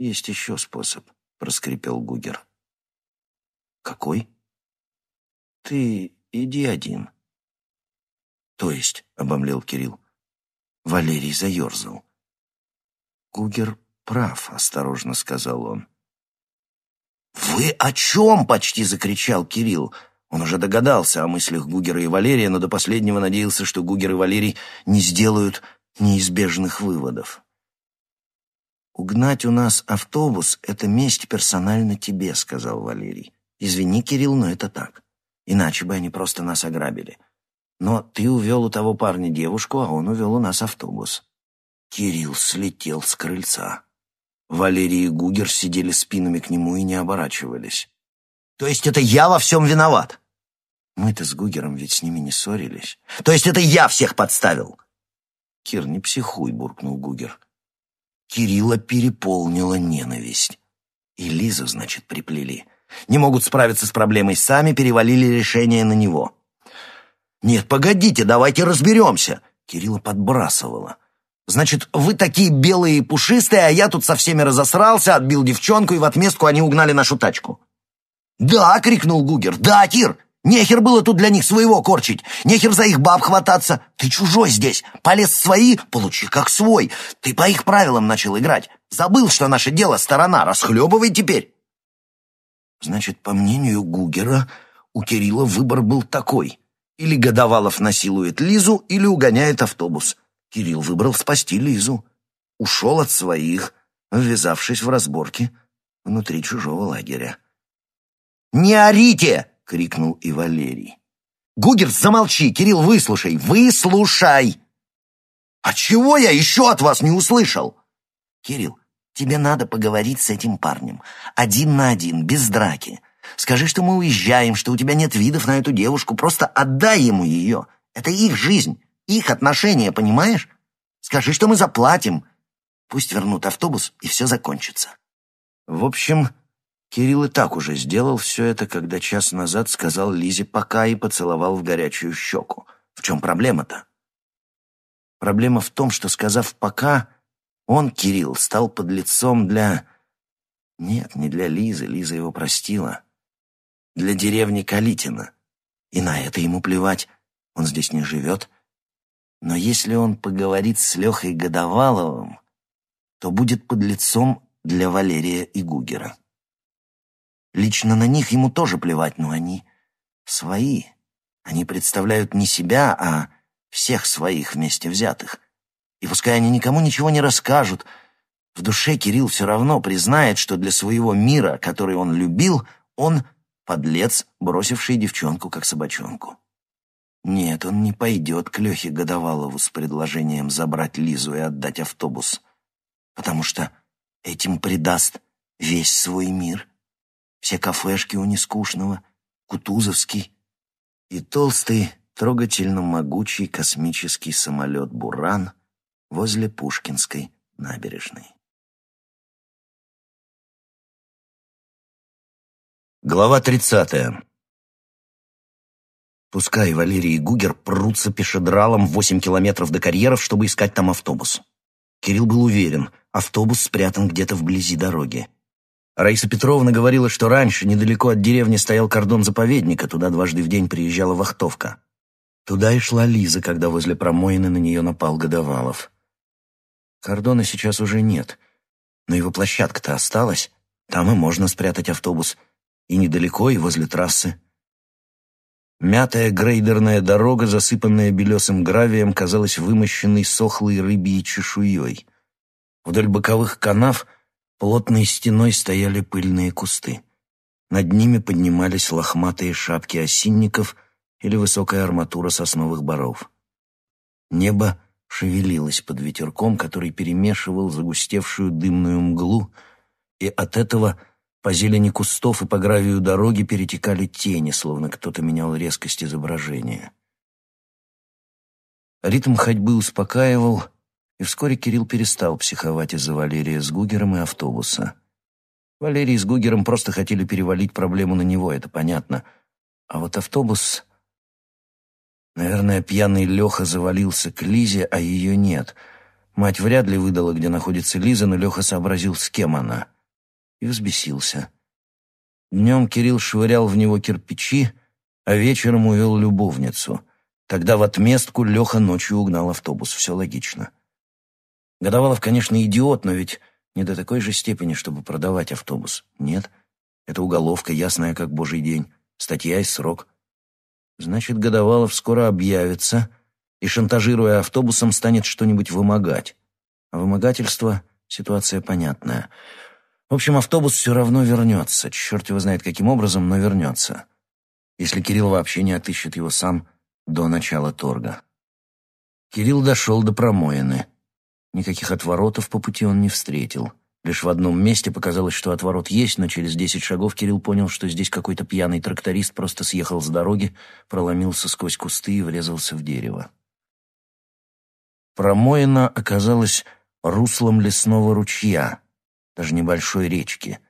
«Есть еще способ», — проскрипел Гугер. «Какой?» «Ты иди один». «То есть?» — обомлел Кирилл. Валерий заерзал. «Гугер прав», — осторожно сказал он. «Вы о чем?» — почти закричал Кирилл. Он уже догадался о мыслях Гугера и Валерия, но до последнего надеялся, что Гугер и Валерий не сделают неизбежных выводов. «Угнать у нас автобус — это месть персонально тебе», — сказал Валерий. «Извини, Кирилл, но это так. Иначе бы они просто нас ограбили. Но ты увел у того парня девушку, а он увел у нас автобус». Кирилл слетел с крыльца. Валерий и Гугер сидели спинами к нему и не оборачивались. «То есть это я во всем виноват?» «Мы-то с Гугером ведь с ними не ссорились». «То есть это я всех подставил?» «Кир, не психуй», — буркнул Гугер. Кирилла переполнила ненависть. И Лизу, значит, приплели. Не могут справиться с проблемой сами, перевалили решение на него. «Нет, погодите, давайте разберемся!» Кирилла подбрасывала. «Значит, вы такие белые и пушистые, а я тут со всеми разосрался, отбил девчонку, и в отместку они угнали нашу тачку». «Да!» — крикнул Гугер. «Да, Кир! Нехер было тут для них своего корчить, нехер за их баб хвататься. Ты чужой здесь, полез свои, получи как свой. Ты по их правилам начал играть. Забыл, что наше дело сторона, расхлебывай теперь. Значит, по мнению Гугера, у Кирилла выбор был такой. Или Годовалов насилует Лизу, или угоняет автобус. Кирилл выбрал спасти Лизу. Ушел от своих, ввязавшись в разборки внутри чужого лагеря. «Не орите!» — крикнул и Валерий. «Гугерс, замолчи! Кирилл, выслушай! Выслушай!» «А чего я еще от вас не услышал?» «Кирилл, тебе надо поговорить с этим парнем. Один на один, без драки. Скажи, что мы уезжаем, что у тебя нет видов на эту девушку. Просто отдай ему ее. Это их жизнь, их отношения, понимаешь? Скажи, что мы заплатим. Пусть вернут автобус, и все закончится». В общем, Кирилл и так уже сделал все это, когда час назад сказал Лизе «пока» и поцеловал в горячую щеку. В чем проблема-то? Проблема в том, что, сказав «пока», он, Кирилл, стал под лицом для... Нет, не для Лизы, Лиза его простила. Для деревни Калитина. И на это ему плевать, он здесь не живет. Но если он поговорит с Лехой Годоваловым, то будет под лицом для Валерия и Гугера. Лично на них ему тоже плевать, но они свои. Они представляют не себя, а всех своих вместе взятых. И пускай они никому ничего не расскажут, в душе Кирилл все равно признает, что для своего мира, который он любил, он подлец, бросивший девчонку как собачонку. Нет, он не пойдет к Лехе Годовалову с предложением забрать Лизу и отдать автобус, потому что этим предаст весь свой мир все кафешки у Нескучного, Кутузовский и толстый, трогательно могучий космический самолет «Буран» возле Пушкинской набережной. Глава тридцатая. Пускай Валерий и Гугер прутся пешедралом восемь километров до карьеров, чтобы искать там автобус. Кирилл был уверен, автобус спрятан где-то вблизи дороги. Раиса Петровна говорила, что раньше недалеко от деревни стоял кордон заповедника, туда дважды в день приезжала вахтовка. Туда и шла Лиза, когда возле промоины на нее напал Годовалов. Кордона сейчас уже нет, но его площадка-то осталась. Там и можно спрятать автобус. И недалеко, и возле трассы. Мятая грейдерная дорога, засыпанная белесым гравием, казалась вымощенной сохлой рыбьей чешуей. Вдоль боковых канав — Плотной стеной стояли пыльные кусты. Над ними поднимались лохматые шапки осинников или высокая арматура сосновых боров. Небо шевелилось под ветерком, который перемешивал загустевшую дымную мглу, и от этого по зелени кустов и по гравию дороги перетекали тени, словно кто-то менял резкость изображения. Ритм ходьбы успокаивал, и вскоре Кирилл перестал психовать из-за Валерия с Гугером и автобуса. Валерий с Гугером просто хотели перевалить проблему на него, это понятно. А вот автобус... Наверное, пьяный Леха завалился к Лизе, а ее нет. Мать вряд ли выдала, где находится Лиза, но Леха сообразил, с кем она — и взбесился. Днем Кирилл швырял в него кирпичи, а вечером увел любовницу. Тогда в отместку Леха ночью угнал автобус. Все логично. Годовалов, конечно, идиот, но ведь не до такой же степени, чтобы продавать автобус. Нет, это уголовка, ясная как божий день. Статья и срок. Значит, Годовалов скоро объявится и, шантажируя автобусом, станет что-нибудь вымогать. А вымогательство — ситуация понятная. В общем, автобус все равно вернется. Черт его знает, каким образом, но вернется. Если Кирилл вообще не отыщет его сам до начала торга. Кирилл дошел до промоины. Никаких отворотов по пути он не встретил. Лишь в одном месте показалось, что отворот есть, но через десять шагов Кирилл понял, что здесь какой-то пьяный тракторист просто съехал с дороги, проломился сквозь кусты и врезался в дерево. Промоина оказалась руслом лесного ручья, даже небольшой речки.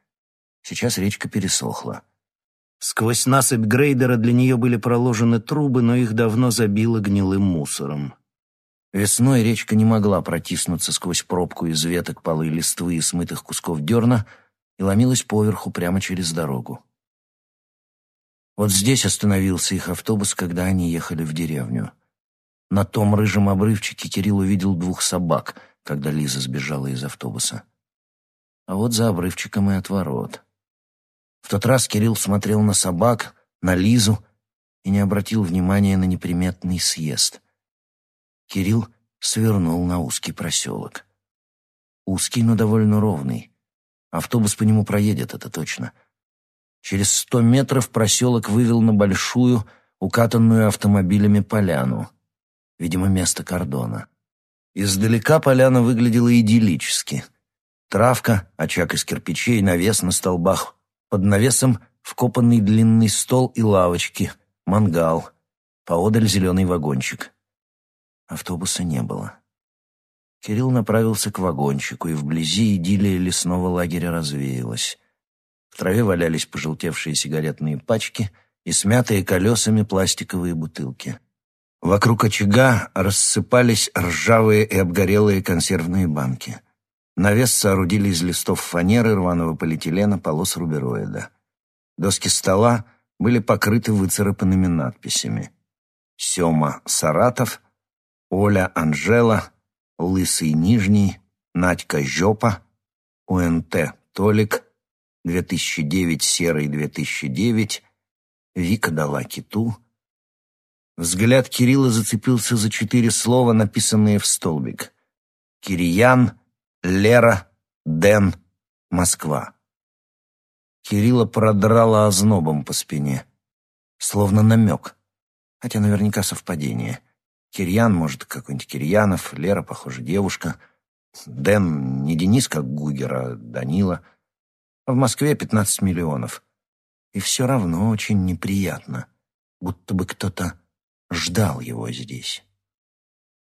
Сейчас речка пересохла. Сквозь насыпь грейдера для нее были проложены трубы, но их давно забило гнилым мусором. Весной речка не могла протиснуться сквозь пробку из веток, полы листвы и смытых кусков дерна и ломилась поверху прямо через дорогу. Вот здесь остановился их автобус, когда они ехали в деревню. На том рыжем обрывчике Кирилл увидел двух собак, когда Лиза сбежала из автобуса. А вот за обрывчиком и отворот. В тот раз Кирилл смотрел на собак, на Лизу и не обратил внимания на неприметный съезд — Кирилл свернул на узкий проселок. Узкий, но довольно ровный. Автобус по нему проедет, это точно. Через сто метров проселок вывел на большую, укатанную автомобилями поляну. Видимо, место кордона. Издалека поляна выглядела идиллически. Травка, очаг из кирпичей, навес на столбах. Под навесом вкопанный длинный стол и лавочки, мангал. Поодаль зеленый вагончик. Автобуса не было. Кирилл направился к вагончику, и вблизи идиллия лесного лагеря развеялась. В траве валялись пожелтевшие сигаретные пачки и смятые колесами пластиковые бутылки. Вокруг очага рассыпались ржавые и обгорелые консервные банки. Навес соорудили из листов фанеры, рваного полиэтилена, полос рубероида. Доски стола были покрыты выцарапанными надписями. «Сема Саратов», Оля Анжела, Лысый Нижний, Надька Жопа, УНТ Толик, 2009 Серый 2009, Вика дала киту. Взгляд Кирилла зацепился за четыре слова, написанные в столбик. Кириян, Лера, Дэн, Москва. Кирилла продрала ознобом по спине, словно намек, хотя наверняка совпадение — Кирьян, может, какой-нибудь Кирьянов, Лера, похоже, девушка. Дэн не Денис, как Гугер, а Данила. А в Москве 15 миллионов. И все равно очень неприятно, будто бы кто-то ждал его здесь.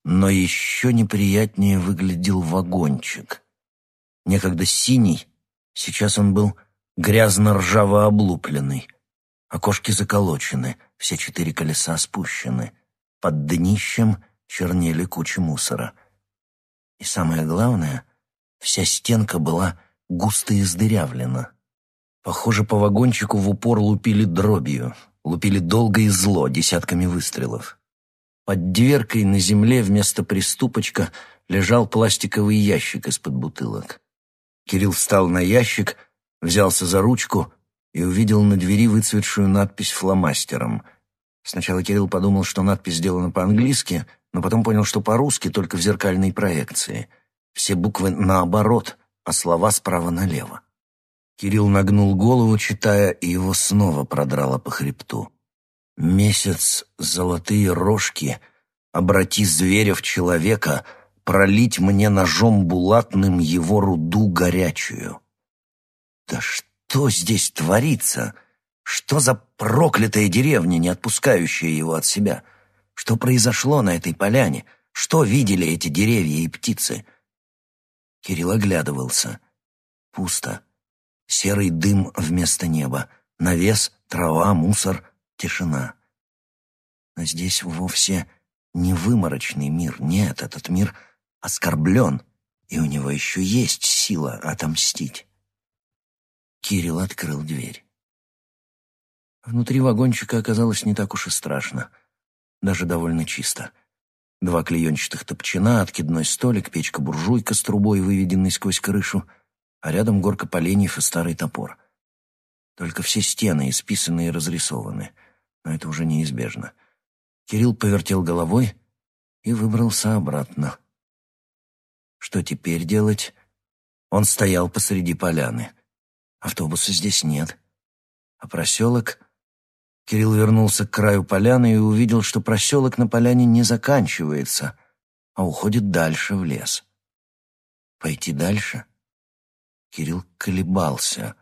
Но еще неприятнее выглядел вагончик. Некогда синий, сейчас он был грязно-ржаво облупленный. Окошки заколочены, все четыре колеса спущены — под днищем чернели кучи мусора. И самое главное, вся стенка была густо издырявлена. Похоже, по вагончику в упор лупили дробью, лупили долго и зло, десятками выстрелов. Под дверкой на земле вместо приступочка лежал пластиковый ящик из-под бутылок. Кирилл встал на ящик, взялся за ручку и увидел на двери выцветшую надпись фломастером — Сначала Кирилл подумал, что надпись сделана по-английски, но потом понял, что по-русски, только в зеркальной проекции. Все буквы наоборот, а слова справа налево. Кирилл нагнул голову, читая, и его снова продрало по хребту. «Месяц, золотые рожки, обрати зверя в человека, пролить мне ножом булатным его руду горячую». «Да что здесь творится?» Что за проклятая деревня, не отпускающая его от себя? Что произошло на этой поляне? Что видели эти деревья и птицы? Кирилл оглядывался. Пусто. Серый дым вместо неба. Навес, трава, мусор, тишина. Но здесь вовсе не выморочный мир. Нет, этот мир оскорблен, и у него еще есть сила отомстить. Кирилл открыл дверь. Внутри вагончика оказалось не так уж и страшно. Даже довольно чисто. Два клеенчатых топчина, откидной столик, печка-буржуйка с трубой, выведенной сквозь крышу, а рядом горка поленьев и старый топор. Только все стены исписаны и разрисованы, но это уже неизбежно. Кирилл повертел головой и выбрался обратно. Что теперь делать? Он стоял посреди поляны. Автобуса здесь нет. А проселок... Кирилл вернулся к краю поляны и увидел, что проселок на поляне не заканчивается, а уходит дальше в лес. Пойти дальше? Кирилл колебался.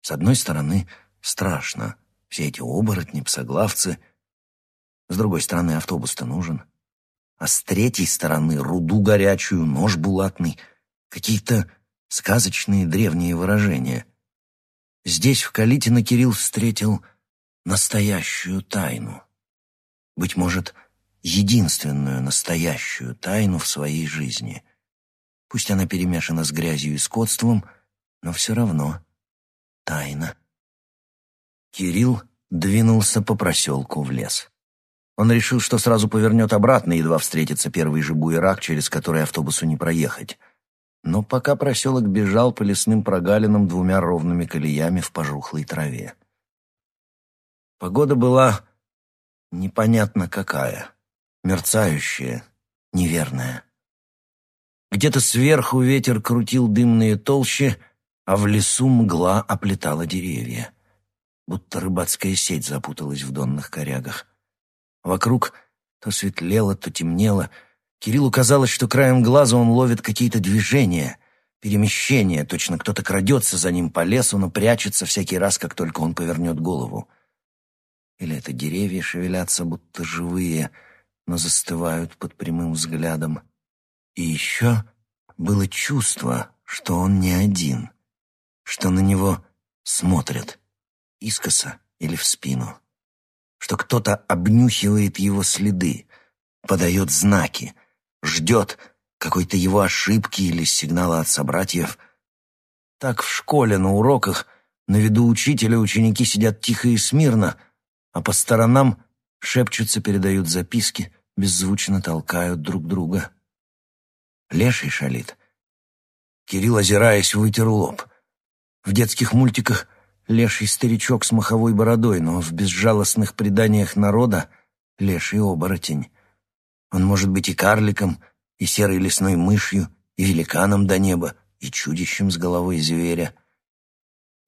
С одной стороны, страшно. Все эти оборотни, псоглавцы. С другой стороны, автобус-то нужен. А с третьей стороны, руду горячую, нож булатный. Какие-то сказочные древние выражения. Здесь, в Калитино, Кирилл встретил настоящую тайну. Быть может, единственную настоящую тайну в своей жизни. Пусть она перемешана с грязью и скотством, но все равно тайна. Кирилл двинулся по проселку в лес. Он решил, что сразу повернет обратно, едва встретится первый же буерак, через который автобусу не проехать. Но пока проселок бежал по лесным прогалинам двумя ровными колеями в пожухлой траве. Погода была непонятно какая, мерцающая, неверная. Где-то сверху ветер крутил дымные толщи, а в лесу мгла оплетала деревья. Будто рыбацкая сеть запуталась в донных корягах. Вокруг то светлело, то темнело. Кириллу казалось, что краем глаза он ловит какие-то движения, перемещения. Точно кто-то крадется за ним по лесу, но прячется всякий раз, как только он повернет голову. Или это деревья шевелятся, будто живые, но застывают под прямым взглядом. И еще было чувство, что он не один, что на него смотрят, искоса или в спину, что кто-то обнюхивает его следы, подает знаки, ждет какой-то его ошибки или сигнала от собратьев. Так в школе на уроках на виду учителя ученики сидят тихо и смирно — а по сторонам шепчутся, передают записки, беззвучно толкают друг друга. Леший шалит. Кирилл, озираясь, вытер лоб. В детских мультиках леший старичок с маховой бородой, но в безжалостных преданиях народа леший оборотень. Он может быть и карликом, и серой лесной мышью, и великаном до неба, и чудищем с головой зверя.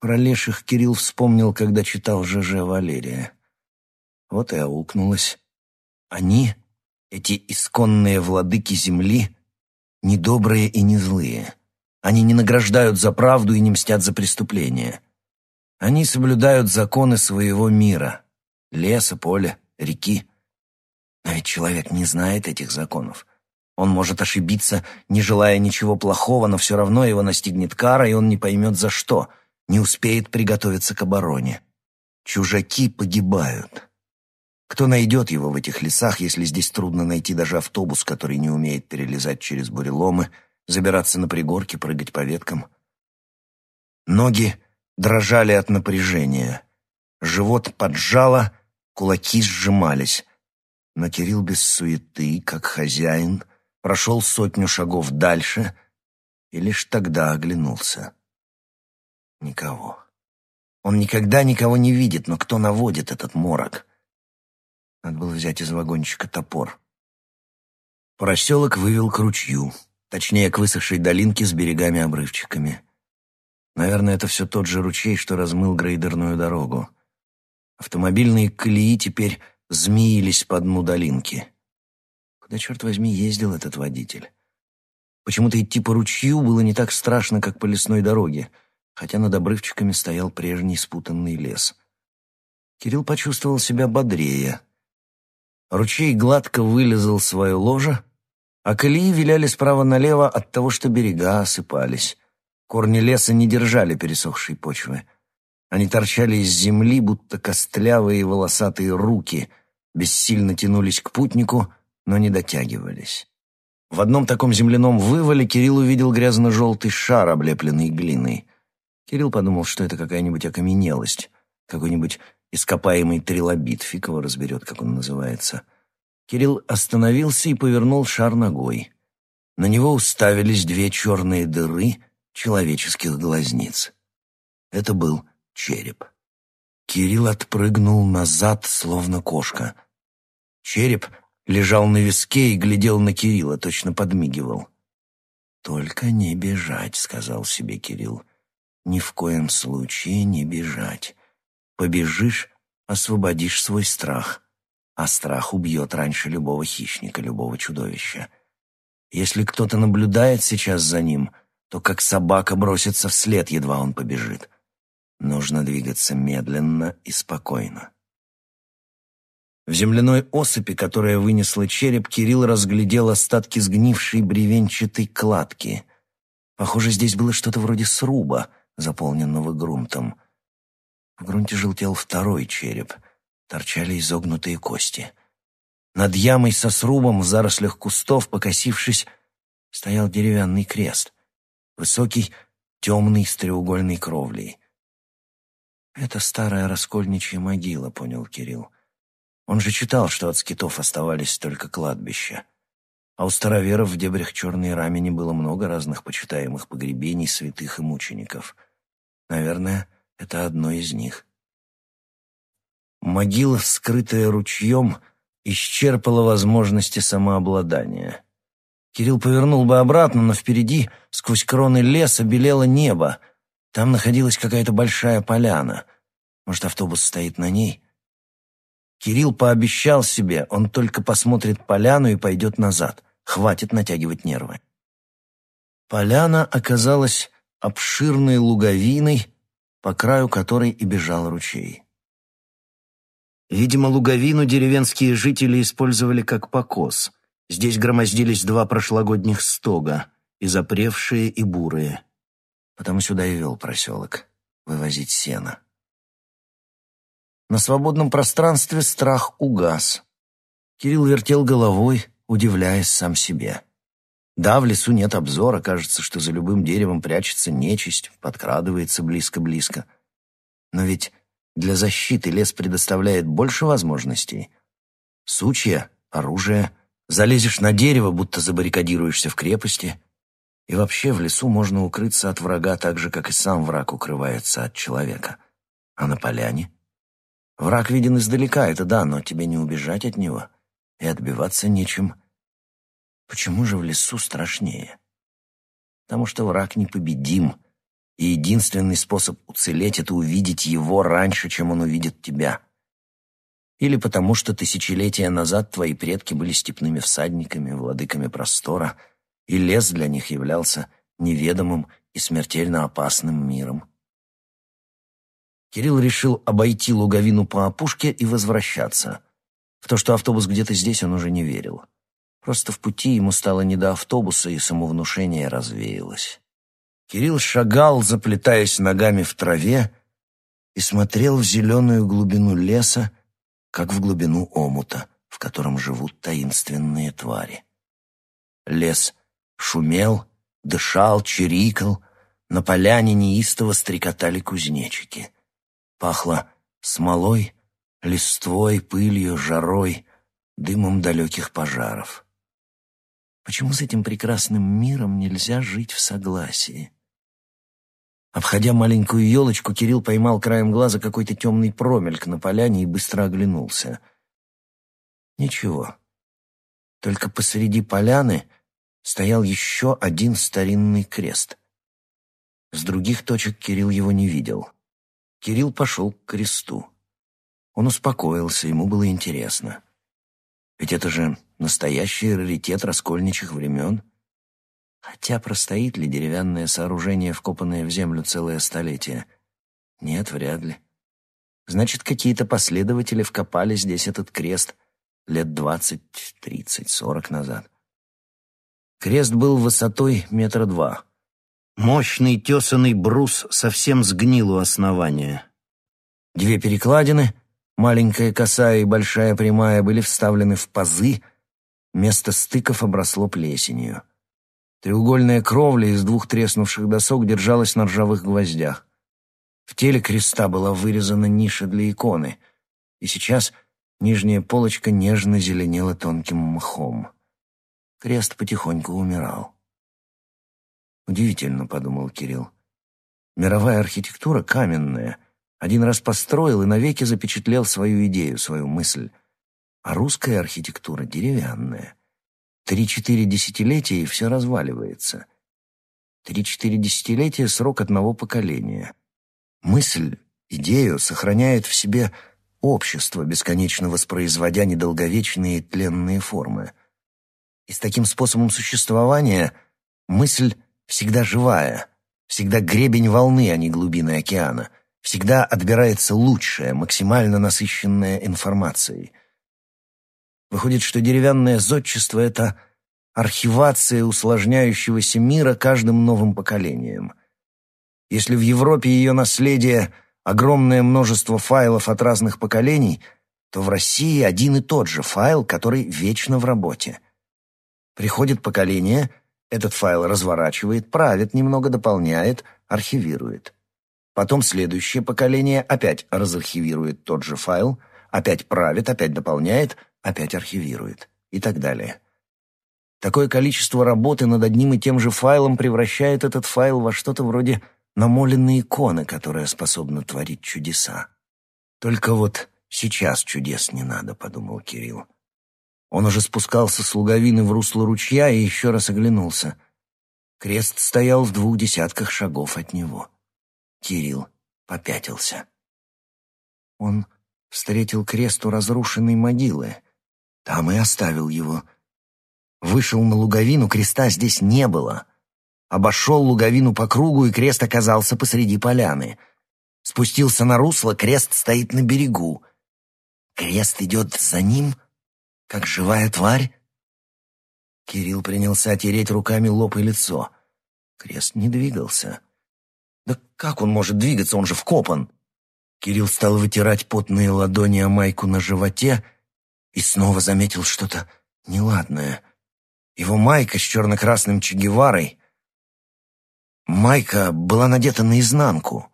Про леших Кирилл вспомнил, когда читал ЖЖ Валерия. Вот и аукнулось. Они, эти исконные владыки земли, не добрые и не злые. Они не награждают за правду и не мстят за преступления. Они соблюдают законы своего мира. Леса, поля, реки. Но ведь человек не знает этих законов. Он может ошибиться, не желая ничего плохого, но все равно его настигнет кара, и он не поймет за что, не успеет приготовиться к обороне. Чужаки погибают. Кто найдет его в этих лесах, если здесь трудно найти даже автобус, который не умеет перелезать через буреломы, забираться на пригорки, прыгать по веткам? Ноги дрожали от напряжения. Живот поджало, кулаки сжимались. Но Кирилл без суеты, как хозяин, прошел сотню шагов дальше и лишь тогда оглянулся. Никого. Он никогда никого не видит, но кто наводит этот морок? Надо было взять из вагончика топор. Проселок вывел к ручью, точнее, к высохшей долинке с берегами-обрывчиками. Наверное, это все тот же ручей, что размыл грейдерную дорогу. Автомобильные колеи теперь змеились по дну долинки. Куда, черт возьми, ездил этот водитель? Почему-то идти по ручью было не так страшно, как по лесной дороге, хотя над обрывчиками стоял прежний спутанный лес. Кирилл почувствовал себя бодрее — Ручей гладко вылезал свое ложе, а колеи виляли справа налево от того, что берега осыпались. Корни леса не держали пересохшей почвы. Они торчали из земли, будто костлявые волосатые руки, бессильно тянулись к путнику, но не дотягивались. В одном таком земляном вывале Кирилл увидел грязно-желтый шар, облепленный глиной. Кирилл подумал, что это какая-нибудь окаменелость, какой-нибудь ископаемый трилобит, фиг его разберет, как он называется. Кирилл остановился и повернул шар ногой. На него уставились две черные дыры человеческих глазниц. Это был череп. Кирилл отпрыгнул назад, словно кошка. Череп лежал на виске и глядел на Кирилла, точно подмигивал. «Только не бежать», — сказал себе Кирилл. «Ни в коем случае не бежать. Побежишь — освободишь свой страх, а страх убьет раньше любого хищника, любого чудовища. Если кто-то наблюдает сейчас за ним, то как собака бросится вслед, едва он побежит. Нужно двигаться медленно и спокойно». В земляной осыпи, которая вынесла череп, Кирилл разглядел остатки сгнившей бревенчатой кладки. Похоже, здесь было что-то вроде сруба, заполненного грунтом. В грунте желтел второй череп, торчали изогнутые кости. Над ямой со срубом в зарослях кустов, покосившись, стоял деревянный крест, высокий, темный, с треугольной кровлей. «Это старая раскольничья могила», — понял Кирилл. Он же читал, что от скитов оставались только кладбища. А у староверов в дебрях черной рамени было много разных почитаемых погребений святых и мучеников. Наверное, это одно из них. Могила, вскрытая ручьем, исчерпала возможности самообладания. Кирилл повернул бы обратно, но впереди, сквозь кроны леса, белело небо. Там находилась какая-то большая поляна. Может, автобус стоит на ней? Кирилл пообещал себе, он только посмотрит поляну и пойдет назад. Хватит натягивать нервы. Поляна оказалась обширной луговиной, по краю которой и бежал ручей. Видимо, луговину деревенские жители использовали как покос. Здесь громоздились два прошлогодних стога, и запревшие, и бурые. Потому сюда и вел проселок, вывозить сено. На свободном пространстве страх угас. Кирилл вертел головой, удивляясь сам себе. Да, в лесу нет обзора, кажется, что за любым деревом прячется нечисть, подкрадывается близко-близко. Но ведь для защиты лес предоставляет больше возможностей. Сучья, оружие, залезешь на дерево, будто забаррикадируешься в крепости. И вообще в лесу можно укрыться от врага так же, как и сам враг укрывается от человека. А на поляне Враг виден издалека, это да, но тебе не убежать от него, и отбиваться нечем. Почему же в лесу страшнее? Потому что враг непобедим, и единственный способ уцелеть — это увидеть его раньше, чем он увидит тебя. Или потому что тысячелетия назад твои предки были степными всадниками, владыками простора, и лес для них являлся неведомым и смертельно опасным миром. Кирилл решил обойти луговину по опушке и возвращаться. В то, что автобус где-то здесь, он уже не верил. Просто в пути ему стало не до автобуса, и самовнушение развеялось. Кирилл шагал, заплетаясь ногами в траве, и смотрел в зеленую глубину леса, как в глубину омута, в котором живут таинственные твари. Лес шумел, дышал, чирикал, на поляне неистово стрекотали кузнечики — Пахло смолой, листвой, пылью, жарой, дымом далеких пожаров. Почему с этим прекрасным миром нельзя жить в согласии? Обходя маленькую елочку, Кирилл поймал краем глаза какой-то темный промельк на поляне и быстро оглянулся. Ничего. Только посреди поляны стоял еще один старинный крест. С других точек Кирилл его не видел. Кирилл пошел к кресту. Он успокоился, ему было интересно. Ведь это же настоящий раритет раскольничьих времен. Хотя простоит ли деревянное сооружение, вкопанное в землю целое столетие? Нет, вряд ли. Значит, какие-то последователи вкопали здесь этот крест лет двадцать, тридцать, сорок назад. Крест был высотой метра два — Мощный тесанный брус совсем сгнил у основания. Две перекладины, маленькая косая и большая прямая, были вставлены в пазы, место стыков обросло плесенью. Треугольная кровля из двух треснувших досок держалась на ржавых гвоздях. В теле креста была вырезана ниша для иконы, и сейчас нижняя полочка нежно зеленела тонким мхом. Крест потихоньку умирал. «Удивительно», — подумал Кирилл. «Мировая архитектура каменная. Один раз построил и навеки запечатлел свою идею, свою мысль. А русская архитектура деревянная. Три-четыре десятилетия, и все разваливается. Три-четыре десятилетия — срок одного поколения. Мысль, идею сохраняет в себе общество, бесконечно воспроизводя недолговечные тленные формы. И с таким способом существования мысль всегда живая, всегда гребень волны, а не глубины океана, всегда отбирается лучшее, максимально насыщенное информацией — Выходит, что деревянное зодчество — это архивация усложняющегося мира каждым новым поколением. Если в Европе ее наследие — огромное множество файлов от разных поколений, то в России один и тот же файл, который вечно в работе. Приходит поколение, этот файл разворачивает, правит, немного дополняет, архивирует. Потом следующее поколение опять разархивирует тот же файл, опять правит, опять дополняет — опять архивирует и так далее. Такое количество работы над одним и тем же файлом превращает этот файл во что-то вроде намоленной иконы, которая способна творить чудеса. Только вот сейчас чудес не надо, подумал Кирилл. Он уже спускался с луговины в русло ручья и еще раз оглянулся. Крест стоял в двух десятках шагов от него. Кирилл попятился. Он встретил крест у разрушенной могилы — там и оставил его. Вышел на луговину, креста здесь не было. Обошел луговину по кругу, и крест оказался посреди поляны. Спустился на русло, крест стоит на берегу. Крест идет за ним, как живая тварь? Кирилл принялся тереть руками лоб и лицо. Крест не двигался. Да как он может двигаться, он же вкопан? Кирилл стал вытирать потные ладони о майку на животе, и снова заметил что-то неладное. Его майка с черно-красным Че Майка была надета наизнанку.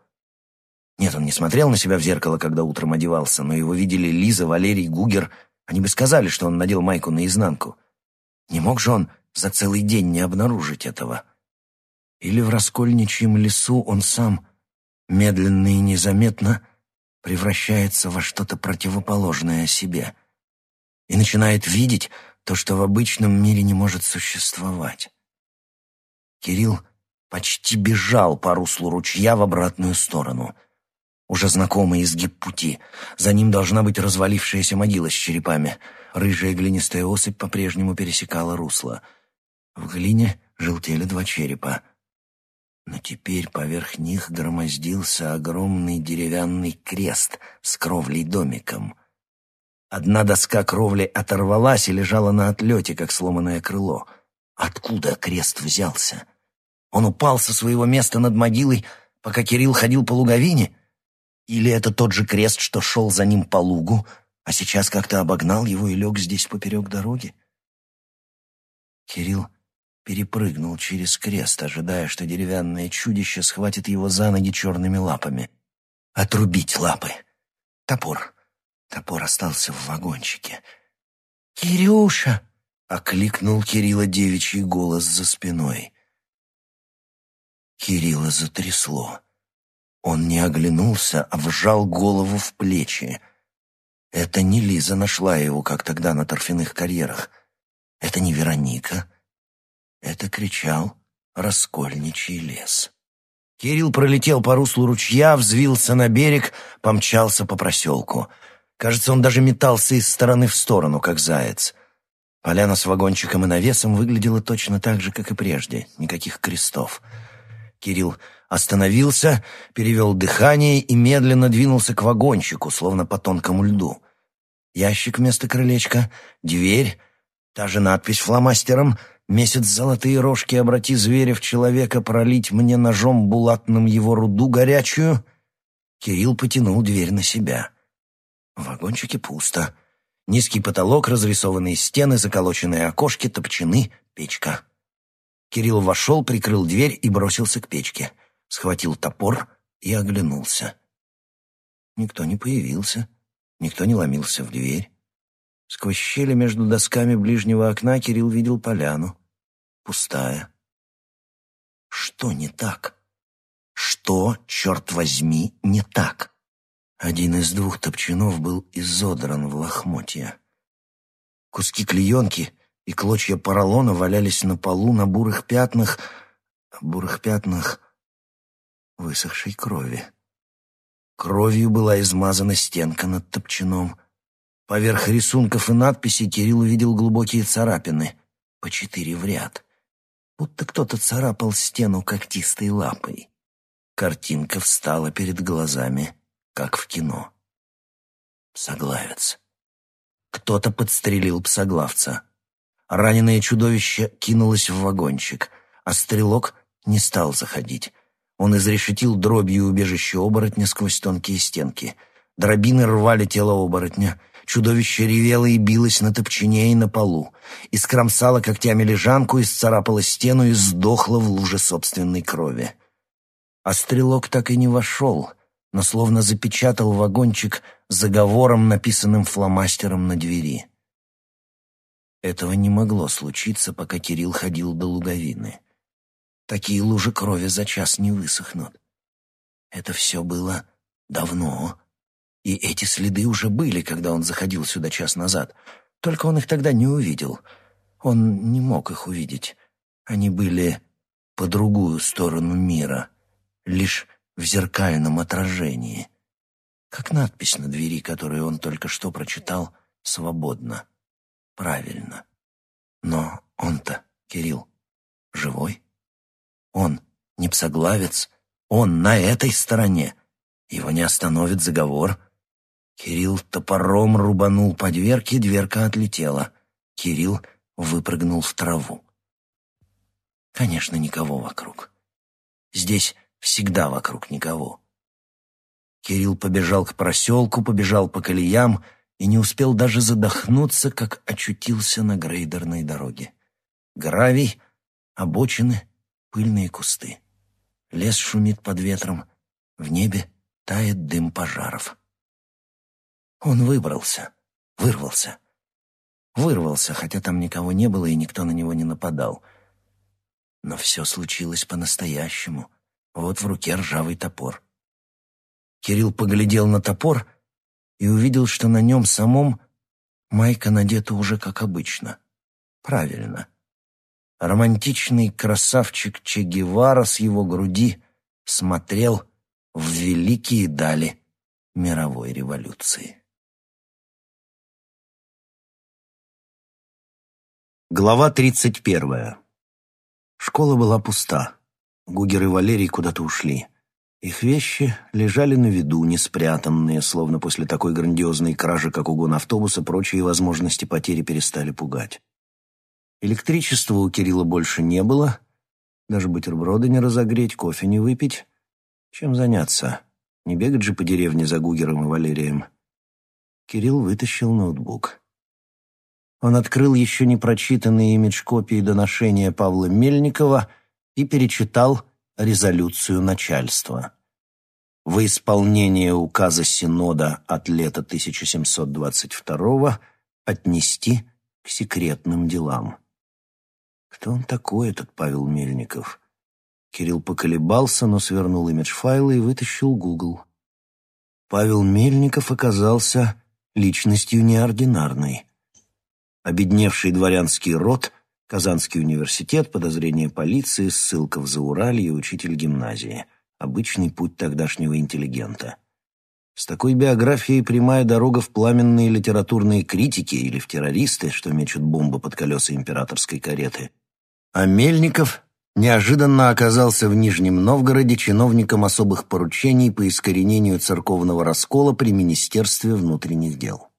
Нет, он не смотрел на себя в зеркало, когда утром одевался, но его видели Лиза, Валерий, Гугер. Они бы сказали, что он надел майку наизнанку. Не мог же он за целый день не обнаружить этого? Или в раскольничьем лесу он сам, медленно и незаметно, превращается во что-то противоположное себе — и начинает видеть то, что в обычном мире не может существовать. Кирилл почти бежал по руслу ручья в обратную сторону. Уже знакомый изгиб пути. За ним должна быть развалившаяся могила с черепами. Рыжая глинистая осыпь по-прежнему пересекала русло. В глине желтели два черепа. Но теперь поверх них громоздился огромный деревянный крест с кровлей-домиком — Одна доска кровли оторвалась и лежала на отлете, как сломанное крыло. Откуда крест взялся? Он упал со своего места над могилой, пока Кирилл ходил по луговине? Или это тот же крест, что шел за ним по лугу, а сейчас как-то обогнал его и лег здесь поперек дороги? Кирилл перепрыгнул через крест, ожидая, что деревянное чудище схватит его за ноги черными лапами. Отрубить лапы. Топор. Топор остался в вагончике. «Кирюша!» — окликнул Кирилла девичий голос за спиной. Кирилла затрясло. Он не оглянулся, а вжал голову в плечи. Это не Лиза нашла его, как тогда на торфяных карьерах. Это не Вероника. Это кричал раскольничий лес. Кирилл пролетел по руслу ручья, взвился на берег, помчался по проселку — Кажется, он даже метался из стороны в сторону, как заяц. Поляна с вагончиком и навесом выглядела точно так же, как и прежде. Никаких крестов. Кирилл остановился, перевел дыхание и медленно двинулся к вагончику, словно по тонкому льду. Ящик вместо крылечка, дверь, та же надпись фломастером «Месяц золотые рожки, обрати зверя в человека, пролить мне ножом булатным его руду горячую». Кирилл потянул дверь на себя. В вагончике пусто. Низкий потолок, разрисованные стены, заколоченные окошки, топчаны, печка. Кирилл вошел, прикрыл дверь и бросился к печке. Схватил топор, и оглянулся. Никто не появился, никто не ломился в дверь. Сквозь щели между досками ближнего окна Кирилл видел поляну. Пустая. Что не так? Что, черт возьми, не так? Один из двух топчанов был изодран в лохмотья. Куски клеенки и клочья поролона валялись на полу на бурых пятнах, бурых пятнах высохшей крови. Кровью была измазана стенка над топчаном. Поверх рисунков и надписей Кирилл увидел глубокие царапины, по четыре в ряд. Будто кто-то царапал стену когтистой лапой. Картинка встала перед глазами как в кино. Псоглавец. Кто-то подстрелил псоглавца. Раненое чудовище кинулось в вагончик, а стрелок не стал заходить. Он изрешетил дробью убежище оборотня сквозь тонкие стенки. Дробины рвали тело оборотня. Чудовище ревело и билось на топчине и на полу. Искромсало когтями лежанку, исцарапало стену и сдохло в луже собственной крови. А стрелок так и не вошел, но словно запечатал вагончик заговором, написанным фломастером на двери. Этого не могло случиться, пока Кирилл ходил до луговины. Такие лужи крови за час не высохнут. Это все было давно, и эти следы уже были, когда он заходил сюда час назад. Только он их тогда не увидел. Он не мог их увидеть. Они были по другую сторону мира. Лишь в зеркальном отражении. Как надпись на двери, которую он только что прочитал, свободно, правильно. Но он-то, Кирилл, живой? Он не псоглавец, он на этой стороне. Его не остановит заговор. Кирилл топором рубанул по дверке, дверка отлетела. Кирилл выпрыгнул в траву. Конечно, никого вокруг. Здесь Всегда вокруг никого. Кирилл побежал к проселку, побежал по колеям и не успел даже задохнуться, как очутился на грейдерной дороге. Гравий, обочины, пыльные кусты. Лес шумит под ветром, в небе тает дым пожаров. Он выбрался, вырвался. Вырвался, хотя там никого не было и никто на него не нападал. Но все случилось по-настоящему — вот в руке ржавый топор. Кирилл поглядел на топор и увидел, что на нем самом майка надета уже как обычно. Правильно. Романтичный красавчик Че Гевара с его груди смотрел в великие дали мировой революции. Глава тридцать первая. Школа была пуста. Гугер и Валерий куда-то ушли. Их вещи лежали на виду, не спрятанные, словно после такой грандиозной кражи, как угон автобуса, прочие возможности потери перестали пугать. Электричества у Кирилла больше не было, даже бутерброды не разогреть, кофе не выпить. Чем заняться? Не бегать же по деревне за Гугером и Валерием. Кирилл вытащил ноутбук. Он открыл еще не прочитанные имидж-копии доношения Павла Мельникова — и перечитал резолюцию начальства. Во исполнение указа Синода от лета 1722 отнести к секретным делам. Кто он такой, этот Павел Мельников? Кирилл поколебался, но свернул имидж файла и вытащил Google. Павел Мельников оказался личностью неординарной. Обедневший дворянский род Казанский университет, подозрение полиции, ссылка в Зауралье, учитель гимназии. Обычный путь тогдашнего интеллигента. С такой биографией прямая дорога в пламенные литературные критики или в террористы, что мечут бомбы под колеса императорской кареты. А Мельников неожиданно оказался в Нижнем Новгороде чиновником особых поручений по искоренению церковного раскола при Министерстве внутренних дел.